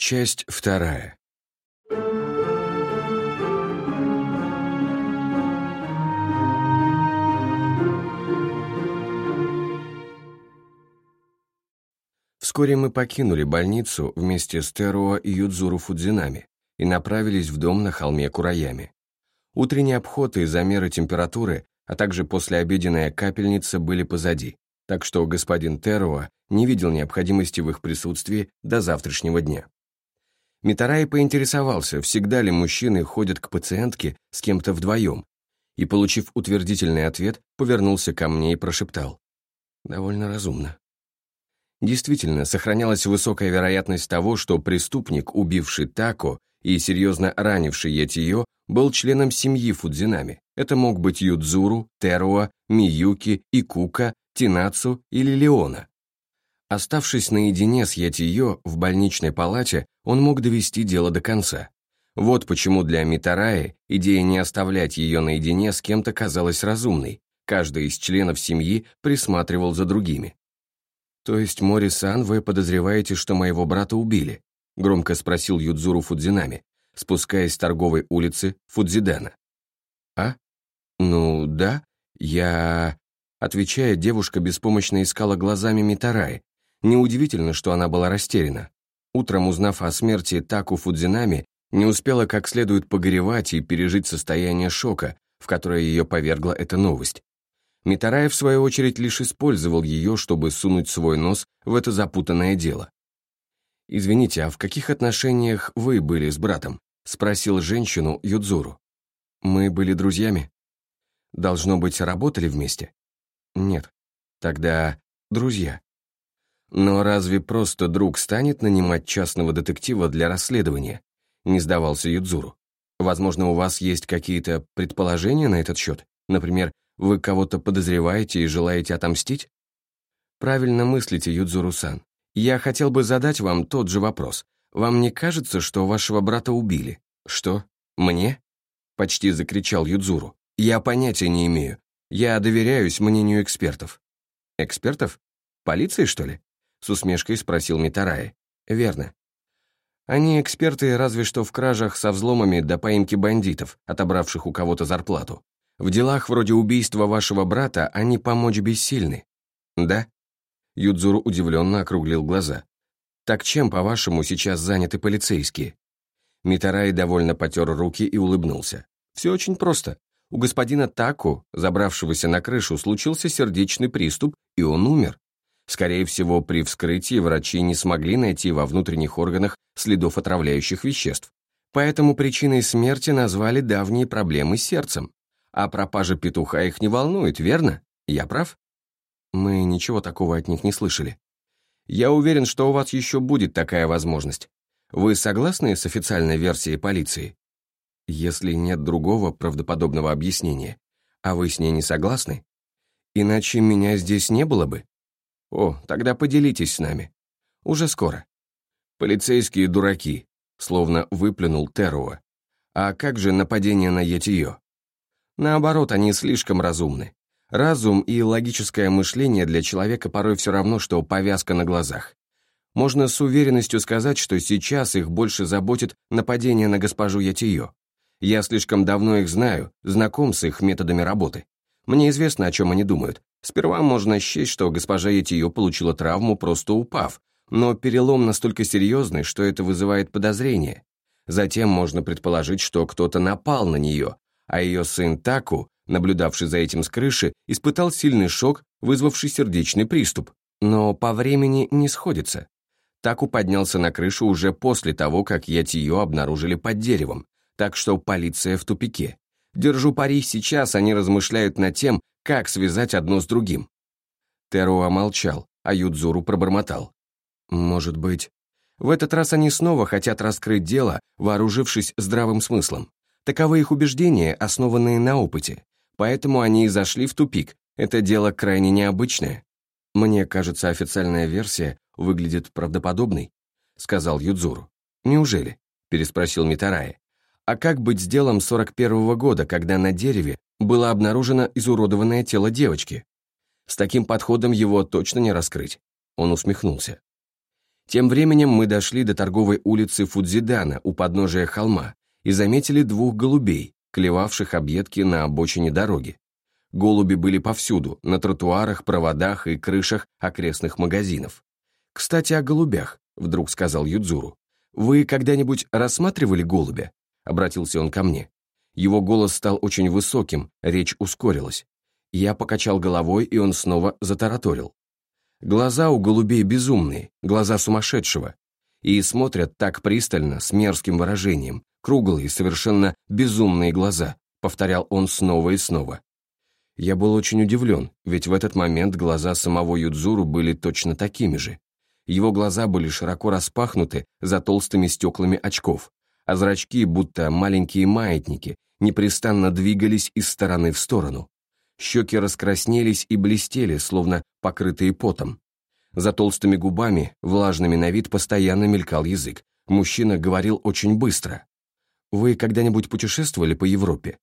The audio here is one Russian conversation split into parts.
Часть вторая. Вскоре мы покинули больницу вместе с Теруо и Юдзуру Фудзинами и направились в дом на холме Кураями. Утренний обход и замеры температуры, а также послеобеденная капельница были позади, так что господин Теруо не видел необходимости в их присутствии до завтрашнего дня. Митарай поинтересовался, всегда ли мужчины ходят к пациентке с кем-то вдвоем, и, получив утвердительный ответ, повернулся ко мне и прошептал. «Довольно разумно». Действительно, сохранялась высокая вероятность того, что преступник, убивший Тако и серьезно ранивший Ятиё, был членом семьи Фудзинами. Это мог быть Юдзуру, Теруа, Миюки, Икука, Тинацу или Леона. Оставшись наедине с Ятиё в больничной палате, он мог довести дело до конца. Вот почему для Митараи идея не оставлять ее наедине с кем-то казалась разумной. Каждый из членов семьи присматривал за другими. «То есть, Мори-сан, вы подозреваете, что моего брата убили?» громко спросил Юдзуру Фудзинами, спускаясь с торговой улицы Фудзидана. «А? Ну, да, я...» Отвечая, девушка беспомощно искала глазами Митараи. Неудивительно, что она была растеряна. Утром, узнав о смерти Таку Фудзинами, не успела как следует погоревать и пережить состояние шока, в которое ее повергла эта новость. Митараев, в свою очередь, лишь использовал ее, чтобы сунуть свой нос в это запутанное дело. «Извините, а в каких отношениях вы были с братом?» — спросил женщину Юдзуру. «Мы были друзьями?» «Должно быть, работали вместе?» «Нет. Тогда друзья». «Но разве просто друг станет нанимать частного детектива для расследования?» — не сдавался Юдзуру. «Возможно, у вас есть какие-то предположения на этот счет? Например, вы кого-то подозреваете и желаете отомстить?» «Правильно мыслите, Юдзуру-сан. Я хотел бы задать вам тот же вопрос. Вам не кажется, что вашего брата убили?» «Что? Мне?» — почти закричал Юдзуру. «Я понятия не имею. Я доверяюсь мнению экспертов». «Экспертов? Полиции, что ли?» — с усмешкой спросил Митараи. «Верно. Они эксперты разве что в кражах со взломами до поимки бандитов, отобравших у кого-то зарплату. В делах вроде убийства вашего брата они помочь бессильны. Да? Юдзуру удивленно округлил глаза. Так чем, по-вашему, сейчас заняты полицейские? Митарай довольно потер руки и улыбнулся. Все очень просто. У господина Таку, забравшегося на крышу, случился сердечный приступ, и он умер. Скорее всего, при вскрытии врачи не смогли найти во внутренних органах следов отравляющих веществ. Поэтому причиной смерти назвали давние проблемы с сердцем. А пропажа петуха их не волнует, верно? Я прав? Мы ничего такого от них не слышали. Я уверен, что у вас еще будет такая возможность. Вы согласны с официальной версией полиции? Если нет другого правдоподобного объяснения, а вы с ней не согласны? Иначе меня здесь не было бы. О, тогда поделитесь с нами. Уже скоро. Полицейские дураки, словно выплюнул Теруа. А как же нападение на Етиё? Наоборот, они слишком разумны. Разум и логическое мышление для человека порой все равно, что повязка на глазах. Можно с уверенностью сказать, что сейчас их больше заботит нападение на госпожу Ятиё. Я слишком давно их знаю, знаком с их методами работы. Мне известно, о чем они думают. Сперва можно счесть, что госпожа Ятиё получила травму, просто упав, но перелом настолько серьезный, что это вызывает подозрение. Затем можно предположить, что кто-то напал на нее, а ее сын Таку, наблюдавший за этим с крыши, испытал сильный шок, вызвавший сердечный приступ. Но по времени не сходится. Таку поднялся на крышу уже после того, как Ятиё обнаружили под деревом, так что полиция в тупике. Держу пари, сейчас они размышляют над тем, как связать одно с другим. Теруа молчал, а Юдзуру пробормотал. Может быть... В этот раз они снова хотят раскрыть дело, вооружившись здравым смыслом. Таковы их убеждения, основанные на опыте. Поэтому они и зашли в тупик. Это дело крайне необычное. Мне кажется, официальная версия выглядит правдоподобной, сказал Юдзуру. Неужели? переспросил Митарай. А как быть с делом 41-го года, когда на дереве было обнаружено изуродованное тело девочки? С таким подходом его точно не раскрыть. Он усмехнулся. Тем временем мы дошли до торговой улицы Фудзидана у подножия холма и заметили двух голубей, клевавших объедки на обочине дороги. Голуби были повсюду, на тротуарах, проводах и крышах окрестных магазинов. «Кстати, о голубях», — вдруг сказал Юдзуру. «Вы когда-нибудь рассматривали голубя?» — обратился он ко мне. Его голос стал очень высоким, речь ускорилась. Я покачал головой, и он снова затараторил. Глаза у голубей безумные, глаза сумасшедшего. И смотрят так пристально, с мерзким выражением, круглые, совершенно безумные глаза, повторял он снова и снова. Я был очень удивлен, ведь в этот момент глаза самого Юдзуру были точно такими же. Его глаза были широко распахнуты за толстыми стеклами очков, а зрачки, будто маленькие маятники, непрестанно двигались из стороны в сторону. Щеки раскраснелись и блестели, словно покрытые потом. За толстыми губами, влажными на вид, постоянно мелькал язык. Мужчина говорил очень быстро. «Вы когда-нибудь путешествовали по Европе?»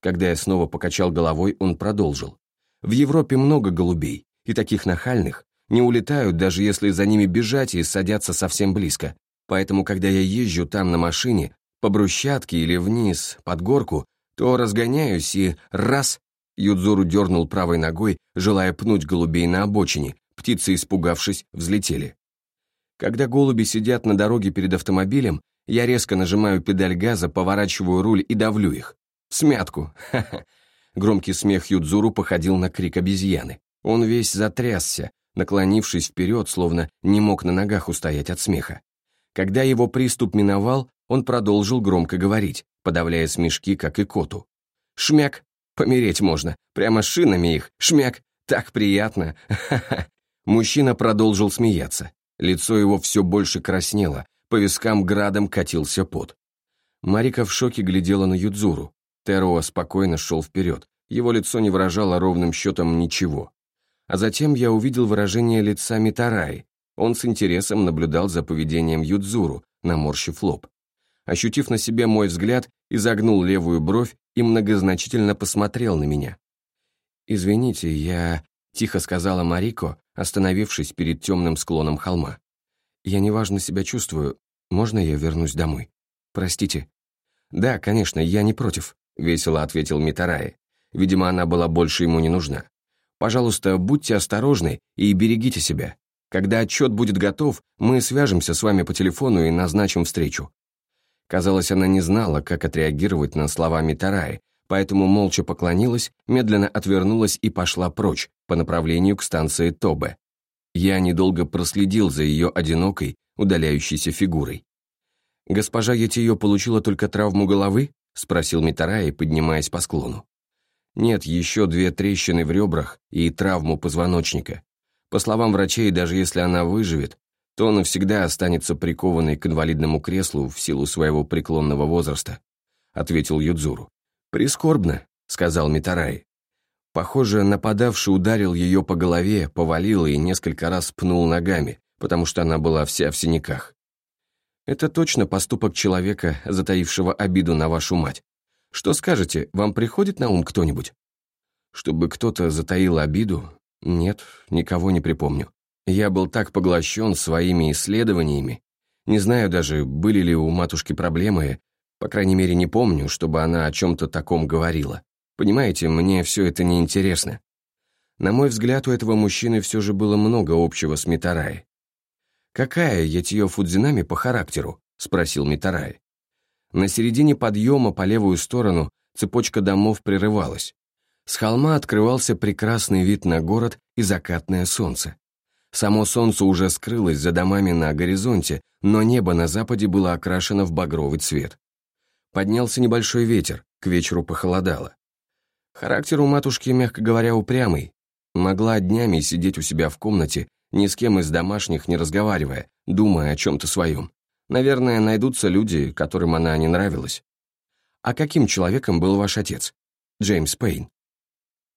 Когда я снова покачал головой, он продолжил. «В Европе много голубей, и таких нахальных. Не улетают, даже если за ними бежать и садятся совсем близко. Поэтому, когда я езжу там на машине, по брусчатке или вниз, под горку, то разгоняюсь и раз Юдзуру дернул правой ногой, желая пнуть голубей на обочине. Птицы, испугавшись, взлетели. Когда голуби сидят на дороге перед автомобилем, я резко нажимаю педаль газа, поворачиваю руль и давлю их. Смятку. Громкий смех Юдзуру походил на крик обезьяны. Он весь затрясся, наклонившись вперед, словно не мог на ногах устоять от смеха. Когда его приступ миновал, он продолжил громко говорить, подавляя смешки, как и коту. «Шмяк! Помереть можно. Прямо шинами их. Шмяк. Так приятно. Мужчина продолжил смеяться. Лицо его все больше краснело. По вискам градом катился пот. Марика в шоке глядела на Юдзуру. Теруа спокойно шел вперед. Его лицо не выражало ровным счетом ничего. А затем я увидел выражение лица Митараи. Он с интересом наблюдал за поведением Юдзуру, наморщив лоб. Ощутив на себе мой взгляд, изогнул левую бровь и многозначительно посмотрел на меня. «Извините, я...» — тихо сказала Марико, остановившись перед темным склоном холма. «Я неважно себя чувствую. Можно я вернусь домой? Простите». «Да, конечно, я не против», — весело ответил Митараи. Видимо, она была больше ему не нужна. «Пожалуйста, будьте осторожны и берегите себя. Когда отчет будет готов, мы свяжемся с вами по телефону и назначим встречу. Казалось, она не знала, как отреагировать на слова Митараи, поэтому молча поклонилась, медленно отвернулась и пошла прочь, по направлению к станции Тобе. Я недолго проследил за ее одинокой, удаляющейся фигурой. «Госпожа Ятиё получила только травму головы?» — спросил Митараи, поднимаясь по склону. «Нет, еще две трещины в ребрах и травму позвоночника. По словам врачей, даже если она выживет, то навсегда останется прикованной к инвалидному креслу в силу своего преклонного возраста», — ответил Юдзуру. «Прискорбно», — сказал Митарай. Похоже, нападавший ударил ее по голове, повалил и несколько раз пнул ногами, потому что она была вся в синяках. Это точно поступок человека, затаившего обиду на вашу мать. Что скажете, вам приходит на ум кто-нибудь? Чтобы кто-то затаил обиду? Нет, никого не припомню. Я был так поглощен своими исследованиями. Не знаю даже, были ли у матушки проблемы, по крайней мере, не помню, чтобы она о чем-то таком говорила. Понимаете, мне все это неинтересно. На мой взгляд, у этого мужчины все же было много общего с Митараи. «Какая Ятиё Фудзинами по характеру?» — спросил Митараи. На середине подъема по левую сторону цепочка домов прерывалась. С холма открывался прекрасный вид на город и закатное солнце. Само солнце уже скрылось за домами на горизонте, но небо на западе было окрашено в багровый цвет. Поднялся небольшой ветер, к вечеру похолодало. Характер у матушки, мягко говоря, упрямый. Могла днями сидеть у себя в комнате, ни с кем из домашних не разговаривая, думая о чем-то своем. Наверное, найдутся люди, которым она не нравилась. А каким человеком был ваш отец? Джеймс Пейн.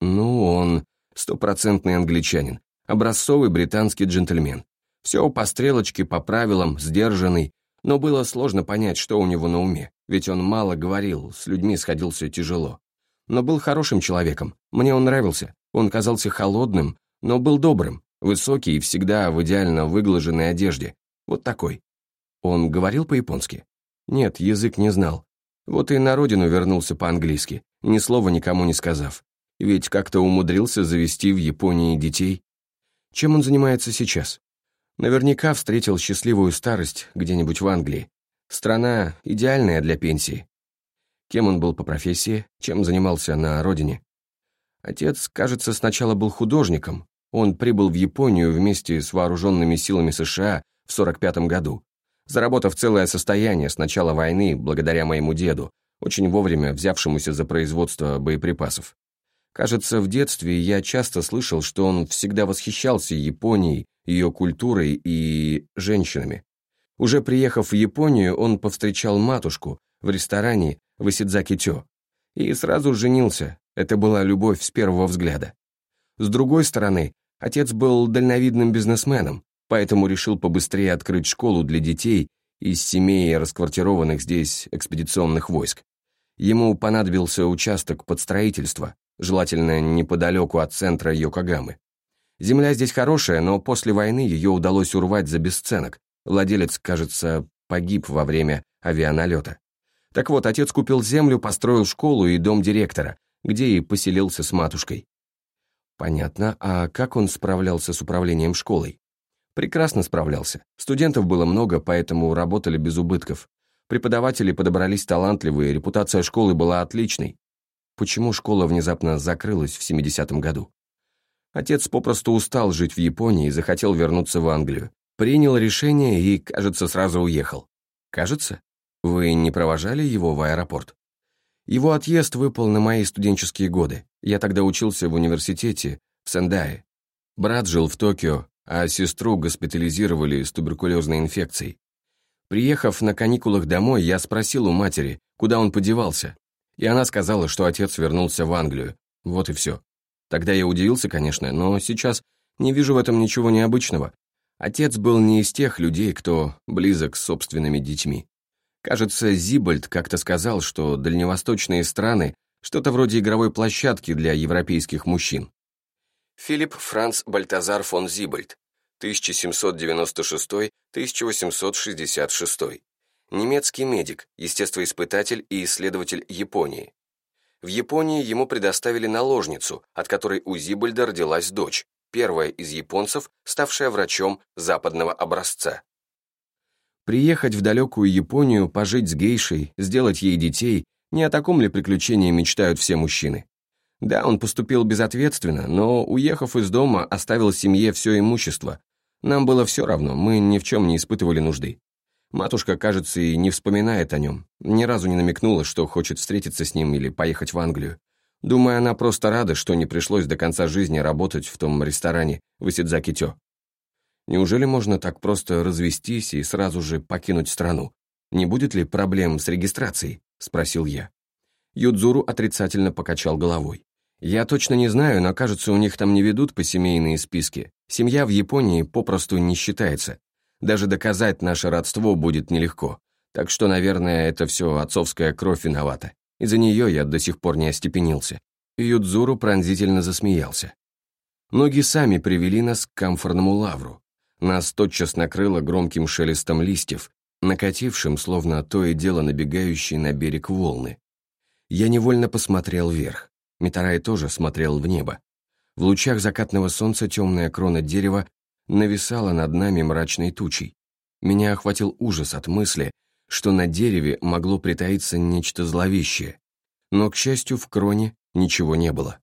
Ну, он стопроцентный англичанин, Образцовый британский джентльмен. Все по стрелочке, по правилам, сдержанный, но было сложно понять, что у него на уме, ведь он мало говорил, с людьми сходился тяжело. Но был хорошим человеком, мне он нравился, он казался холодным, но был добрым, высокий и всегда в идеально выглаженной одежде. вот такой. Он говорил по-японски? Нет, язык не знал. Вот и на родину вернулся по-английски, ни слова никому не сказав. Ведь как-то умудрился завести в Японии детей. Чем он занимается сейчас? Наверняка встретил счастливую старость где-нибудь в Англии. Страна идеальная для пенсии. Кем он был по профессии, чем занимался на родине? Отец, кажется, сначала был художником. Он прибыл в Японию вместе с вооруженными силами США в 45 году, заработав целое состояние с начала войны благодаря моему деду, очень вовремя взявшемуся за производство боеприпасов. Кажется, в детстве я часто слышал, что он всегда восхищался Японией, ее культурой и женщинами. Уже приехав в Японию, он повстречал матушку в ресторане в Исидзаки-тё и сразу женился, это была любовь с первого взгляда. С другой стороны, отец был дальновидным бизнесменом, поэтому решил побыстрее открыть школу для детей из семей расквартированных здесь экспедиционных войск. Ему понадобился участок под строительство, желательно неподалеку от центра Йокогамы. Земля здесь хорошая, но после войны ее удалось урвать за бесценок. Владелец, кажется, погиб во время авианалета. Так вот, отец купил землю, построил школу и дом директора, где и поселился с матушкой. Понятно, а как он справлялся с управлением школой? Прекрасно справлялся. Студентов было много, поэтому работали без убытков. Преподаватели подобрались талантливые, репутация школы была отличной. Почему школа внезапно закрылась в 70-м году? Отец попросту устал жить в Японии и захотел вернуться в Англию. Принял решение и, кажется, сразу уехал. Кажется? Вы не провожали его в аэропорт? Его отъезд выпал на мои студенческие годы. Я тогда учился в университете в Сендае. Брат жил в Токио, а сестру госпитализировали с туберкулезной инфекцией. Приехав на каникулах домой, я спросил у матери, куда он подевался, и она сказала, что отец вернулся в Англию. Вот и все. Тогда я удивился, конечно, но сейчас не вижу в этом ничего необычного. Отец был не из тех людей, кто близок с собственными детьми. Кажется, Зибальд как-то сказал, что дальневосточные страны – что-то вроде игровой площадки для европейских мужчин. Филипп Франц Бальтазар фон Зибальд, 1796-1866. Немецкий медик, естествоиспытатель и исследователь Японии. В Японии ему предоставили наложницу, от которой у Зибальда родилась дочь, первая из японцев, ставшая врачом западного образца. Приехать в далекую Японию, пожить с гейшей, сделать ей детей – не о таком ли приключении мечтают все мужчины? Да, он поступил безответственно, но, уехав из дома, оставил семье все имущество. Нам было все равно, мы ни в чем не испытывали нужды. Матушка, кажется, и не вспоминает о нем. Ни разу не намекнула, что хочет встретиться с ним или поехать в Англию. Думаю, она просто рада, что не пришлось до конца жизни работать в том ресторане в Исидзаки-тё. Неужели можно так просто развестись и сразу же покинуть страну? Не будет ли проблем с регистрацией? Спросил я. Юдзуру отрицательно покачал головой. Я точно не знаю, но кажется, у них там не ведут посемейные списки. Семья в Японии попросту не считается. Даже доказать наше родство будет нелегко. Так что, наверное, это все отцовская кровь виновата. Из-за нее я до сих пор не остепенился. Юдзуру пронзительно засмеялся. Ноги сами привели нас к камфорному лавру. Нас тотчас накрыло громким шелестом листьев, накатившим, словно то и дело набегающие на берег волны. Я невольно посмотрел вверх. Митарай тоже смотрел в небо. В лучах закатного солнца темная крона дерева нависала над нами мрачной тучей. Меня охватил ужас от мысли, что на дереве могло притаиться нечто зловещее. Но, к счастью, в кроне ничего не было.